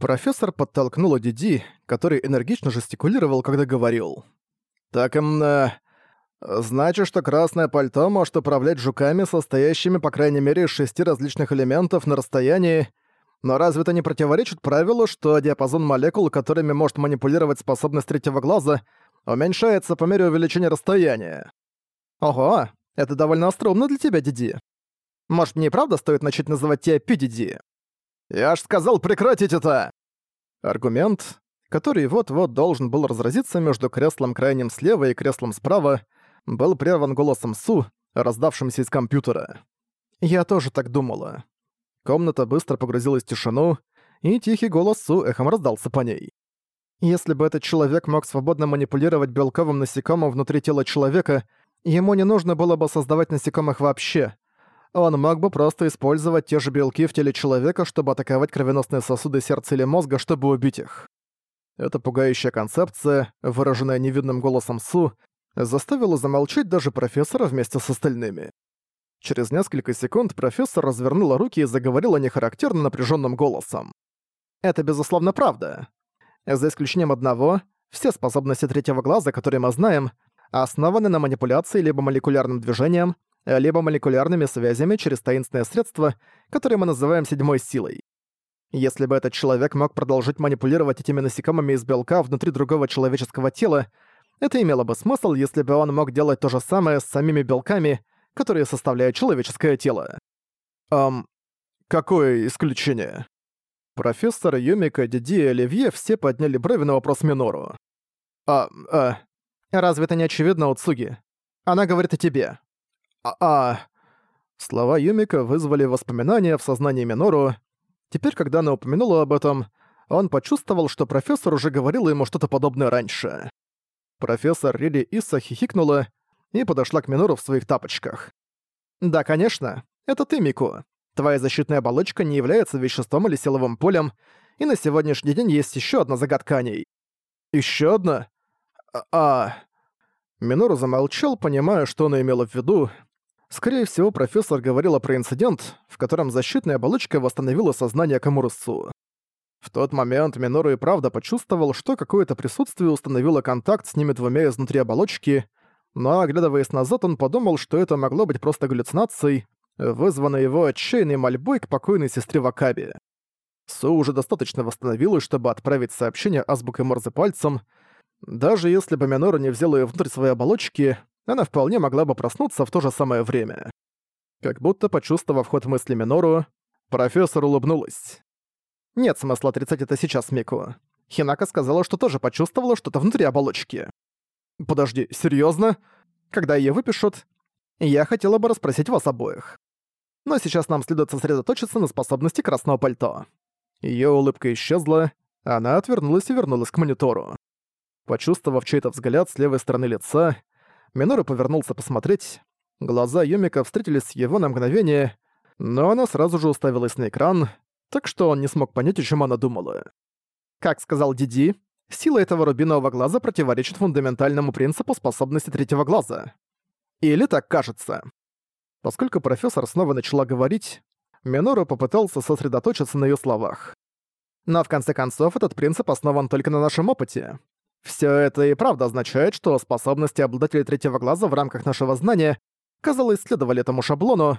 Профессор подтолкнула Диди, который энергично жестикулировал, когда говорил. «Так им... Э, значит, что красное пальто может управлять жуками, состоящими, по крайней мере, из шести различных элементов на расстоянии, но разве это не противоречит правилу, что диапазон молекул, которыми может манипулировать способность третьего глаза, уменьшается по мере увеличения расстояния? Ого, это довольно остроумно для тебя, Диди. Может, мне и правда стоит начать называть тебя Пидиди? «Я ж сказал прекратить это!» Аргумент, который вот-вот должен был разразиться между креслом крайним слева и креслом справа, был прерван голосом Су, раздавшимся из компьютера. Я тоже так думала. Комната быстро погрузилась в тишину, и тихий голос Су эхом раздался по ней. Если бы этот человек мог свободно манипулировать белковым насекомым внутри тела человека, ему не нужно было бы создавать насекомых вообще он мог бы просто использовать те же белки в теле человека, чтобы атаковать кровеносные сосуды сердца или мозга, чтобы убить их. Эта пугающая концепция, выраженная невидным голосом Су, заставила замолчать даже профессора вместе с остальными. Через несколько секунд профессор развернула руки и заговорила нехарактерно напряженным голосом. «Это безусловно правда. За исключением одного, все способности третьего глаза, которые мы знаем, основаны на манипуляции либо молекулярным движением, либо молекулярными связями через таинственное средство, которое мы называем седьмой силой. Если бы этот человек мог продолжить манипулировать этими насекомыми из белка внутри другого человеческого тела, это имело бы смысл, если бы он мог делать то же самое с самими белками, которые составляют человеческое тело. Эм, какое исключение? Профессор Юмика, Диди и Оливье все подняли брови на вопрос Минору. А, а, разве это не очевидно, Уцуги? Она говорит о тебе. А-а... Слова Юмика вызвали воспоминания в сознании Минору. Теперь, когда она упомянула об этом, он почувствовал, что профессор уже говорил ему что-то подобное раньше. Профессор Рири Иса хихикнула и подошла к Минору в своих тапочках. «Да, конечно. Это ты, Мику. Твоя защитная оболочка не является веществом или силовым полем, и на сегодняшний день есть еще одна загадка о ней». «Ещё одна? А...», а... Минору замолчал, понимая, что она имела в виду, Скорее всего, профессор говорила про инцидент, в котором защитная оболочка восстановила сознание Камурусу. В тот момент Минору и правда почувствовал, что какое-то присутствие установило контакт с ними двумя изнутри оболочки, но, оглядываясь назад, он подумал, что это могло быть просто галлюцинацией, вызванной его отчаянной мольбой к покойной сестре Вакаби. Су уже достаточно восстановилась, чтобы отправить сообщение азбукой Морзе пальцем. Даже если бы Минору не взял ее внутрь своей оболочки, она вполне могла бы проснуться в то же самое время. Как будто почувствовав ход мысли Минору, профессор улыбнулась. Нет смысла отрицать это сейчас, Мику. Хинака сказала, что тоже почувствовала что-то внутри оболочки. Подожди, серьезно? Когда ее выпишут, я хотела бы расспросить вас обоих. Но сейчас нам следует сосредоточиться на способности красного пальто. Ее улыбка исчезла, она отвернулась и вернулась к монитору. Почувствовав чей-то взгляд с левой стороны лица, Минору повернулся посмотреть. Глаза Юмика встретились с его на мгновение, но она сразу же уставилась на экран, так что он не смог понять, о чем она думала. Как сказал Диди, сила этого рубинового глаза противоречит фундаментальному принципу способности третьего глаза. Или так кажется. Поскольку профессор снова начала говорить, Минору попытался сосредоточиться на ее словах. Но в конце концов этот принцип основан только на нашем опыте. Все это и правда означает, что способности обладателей третьего глаза в рамках нашего знания, казалось, следовали этому шаблону,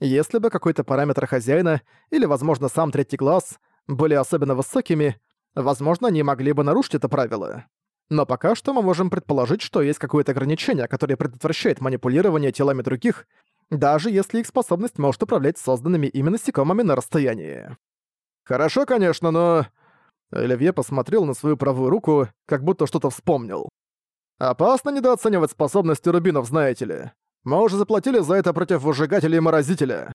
если бы какой-то параметр хозяина или, возможно, сам третий глаз были особенно высокими, возможно, они могли бы нарушить это правило. Но пока что мы можем предположить, что есть какое-то ограничение, которое предотвращает манипулирование телами других, даже если их способность может управлять созданными ими насекомыми на расстоянии. Хорошо, конечно, но... Оливье посмотрел на свою правую руку, как будто что-то вспомнил. «Опасно недооценивать способности рубинов, знаете ли. Мы уже заплатили за это против выжигателя и морозителя».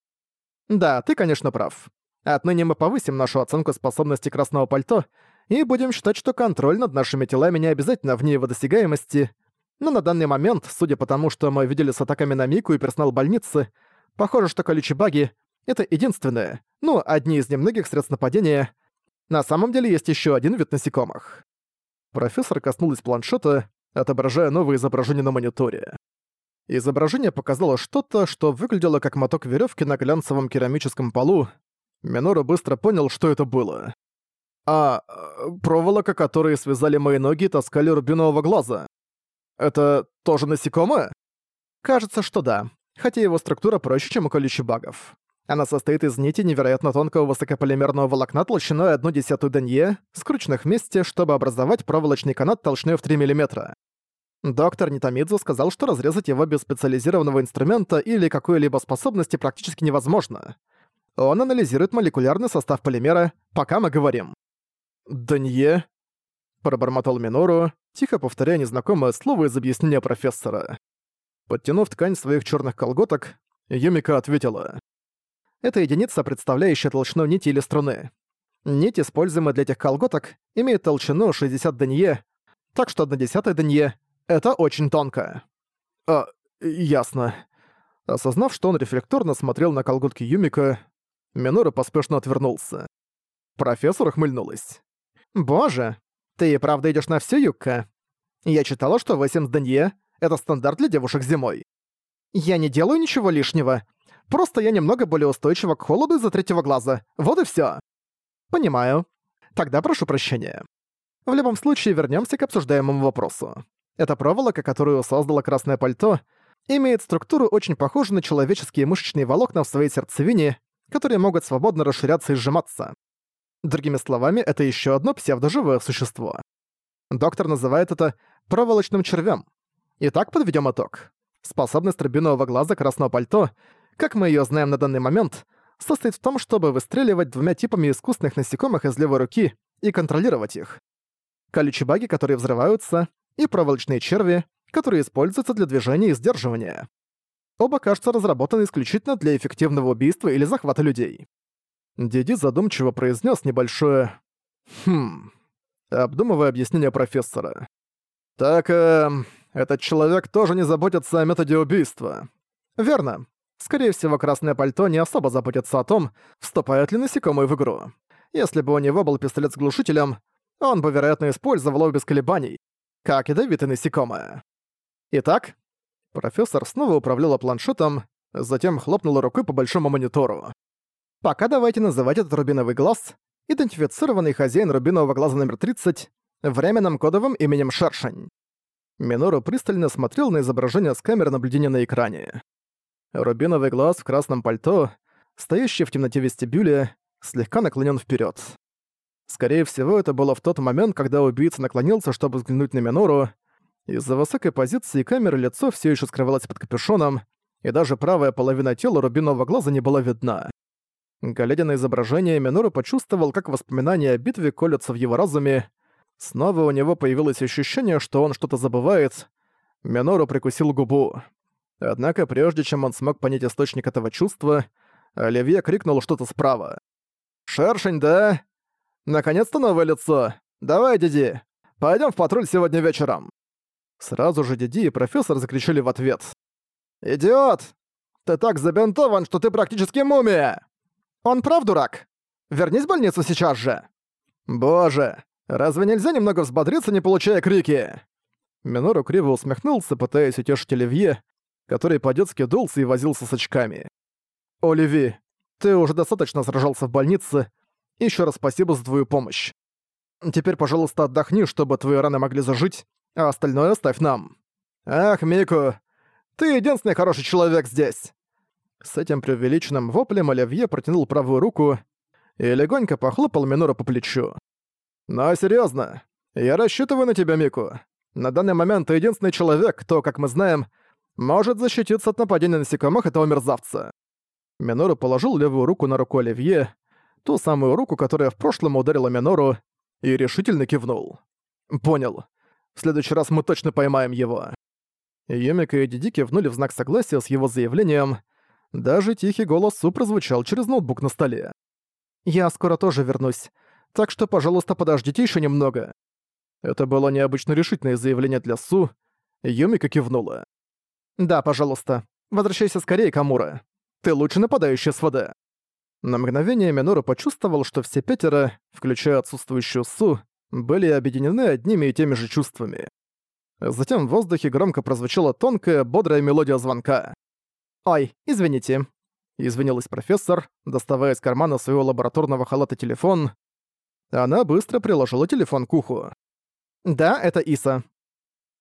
«Да, ты, конечно, прав. Отныне мы повысим нашу оценку способности красного пальто и будем считать, что контроль над нашими телами не обязательно вне его досягаемости. Но на данный момент, судя по тому, что мы видели с атаками на Мику и персонал больницы, похоже, что колючие баги — это единственное, ну, одни из немногих средств нападения, на самом деле есть еще один вид насекомых. Профессор коснулась планшета, отображая новое изображение на мониторе. Изображение показало что-то, что выглядело как моток веревки на глянцевом керамическом полу. Минору быстро понял, что это было. А э, проволока, которой связали мои ноги, таскали рубинового глаза. Это тоже насекомое? Кажется, что да. Хотя его структура проще, чем у колючебагов. Она состоит из нити невероятно тонкого высокополимерного волокна толщиной 1 десятую денье, скрученных вместе, чтобы образовать проволочный канат толщиной в 3 мм. Доктор Нитамидзу сказал, что разрезать его без специализированного инструмента или какой-либо способности практически невозможно. Он анализирует молекулярный состав полимера, пока мы говорим. «Данье?» – пробормотал Минору, тихо повторяя незнакомое слово из объяснения профессора. Подтянув ткань своих черных колготок, Юмика ответила. Это единица, представляющая толщину нити или струны. Нить, используемая для этих колготок, имеет толщину 60 денье, так что 1 десятая денье — это очень тонко. А, ясно. Осознав, что он рефлекторно смотрел на колготки Юмика, Минора поспешно отвернулся. Профессор ухмыльнулась. «Боже, ты и правда идешь на всю Юкка? Я читала, что 8 денье — это стандарт для девушек зимой. Я не делаю ничего лишнего. Просто я немного более устойчива к холоду из-за третьего глаза. Вот и всё. Понимаю. Тогда прошу прощения. В любом случае, вернёмся к обсуждаемому вопросу. Эта проволока, которую создало красное пальто, имеет структуру очень похожую на человеческие мышечные волокна в своей сердцевине, которые могут свободно расширяться и сжиматься. Другими словами, это ещё одно псевдоживое существо. Доктор называет это проволочным червем. Итак, подведём итог. Способность рубинового глаза красного пальто — как мы ее знаем на данный момент, состоит в том, чтобы выстреливать двумя типами искусственных насекомых из левой руки и контролировать их. Колючие баги, которые взрываются, и проволочные черви, которые используются для движения и сдерживания. Оба, кажется, разработаны исключительно для эффективного убийства или захвата людей. Диди задумчиво произнес небольшое «Хм...» обдумывая объяснение профессора. «Так, э, этот человек тоже не заботится о методе убийства». «Верно. Скорее всего, красное пальто не особо заботится о том, вступают ли насекомые в игру. Если бы у него был пистолет с глушителем, он бы, вероятно, использовал его без колебаний, как ядовитые насекомое. Итак, профессор снова управляла планшетом, затем хлопнула рукой по большому монитору. Пока давайте называть этот рубиновый глаз, идентифицированный хозяин рубинового глаза номер 30, временным кодовым именем Шершень. Минору пристально смотрел на изображение с камеры наблюдения на экране. Рубиновый глаз в красном пальто, стоящий в темноте вестибюля, слегка наклонен вперед. Скорее всего, это было в тот момент, когда убийца наклонился, чтобы взглянуть на Минору. Из-за высокой позиции камеры лицо все еще скрывалось под капюшоном, и даже правая половина тела рубинового глаза не была видна. Глядя на изображение, Минору почувствовал, как воспоминания о битве колются в его разуме. Снова у него появилось ощущение, что он что-то забывает. Минору прикусил губу. Однако прежде чем он смог понять источник этого чувства, Оливье крикнул что-то справа. «Шершень, да? Наконец-то новое лицо! Давай, Диди, пойдем в патруль сегодня вечером!» Сразу же Диди и профессор закричали в ответ. «Идиот! Ты так забинтован, что ты практически мумия! Он прав, дурак? Вернись в больницу сейчас же!» «Боже, разве нельзя немного взбодриться, не получая крики?» Минору криво усмехнулся, пытаясь утешить Оливье, который по-детски дулся и возился с очками. «Оливи, ты уже достаточно сражался в больнице. Еще раз спасибо за твою помощь. Теперь, пожалуйста, отдохни, чтобы твои раны могли зажить, а остальное оставь нам. Ах, Мику, ты единственный хороший человек здесь!» С этим преувеличенным воплем Оливье протянул правую руку и легонько похлопал Минора по плечу. «Но серьезно, я рассчитываю на тебя, Мику. На данный момент ты единственный человек, кто, как мы знаем, может защититься от нападения насекомых этого мерзавца. Минору положил левую руку на руку Оливье, ту самую руку, которая в прошлом ударила Минору, и решительно кивнул. «Понял. В следующий раз мы точно поймаем его». Юмика и Диди кивнули в знак согласия с его заявлением. Даже тихий голос Су прозвучал через ноутбук на столе. «Я скоро тоже вернусь, так что, пожалуйста, подождите еще немного». Это было необычно решительное заявление для Су. Юмика кивнула. «Да, пожалуйста. Возвращайся скорее, Камура. Ты лучший нападающий с ВД». На мгновение Минору почувствовал, что все пятеро, включая отсутствующую Су, были объединены одними и теми же чувствами. Затем в воздухе громко прозвучала тонкая, бодрая мелодия звонка. «Ой, извините», — извинилась профессор, доставая из кармана своего лабораторного халата телефон. Она быстро приложила телефон к уху. «Да, это Иса».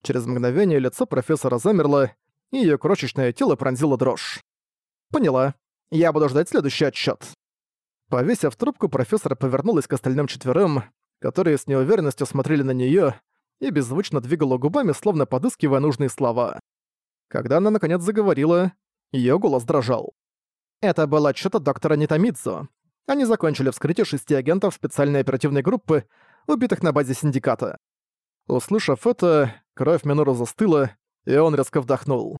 Через мгновение лицо профессора замерло, и её крошечное тело пронзило дрожь. «Поняла. Я буду ждать следующий отчёт». Повесив трубку, профессор повернулась к остальным четверым, которые с неуверенностью смотрели на неё и беззвучно двигала губами, словно подыскивая нужные слова. Когда она наконец заговорила, её голос дрожал. Это был отчёт от доктора Нитамидзу. Они закончили вскрытие шести агентов специальной оперативной группы, убитых на базе синдиката. Услышав это, кровь Минору застыла, и он резко вдохнул.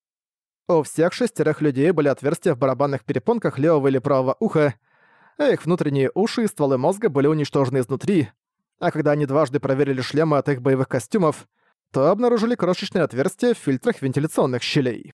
У всех шестерых людей были отверстия в барабанных перепонках левого или правого уха, а их внутренние уши и стволы мозга были уничтожены изнутри, а когда они дважды проверили шлемы от их боевых костюмов, то обнаружили крошечные отверстия в фильтрах вентиляционных щелей.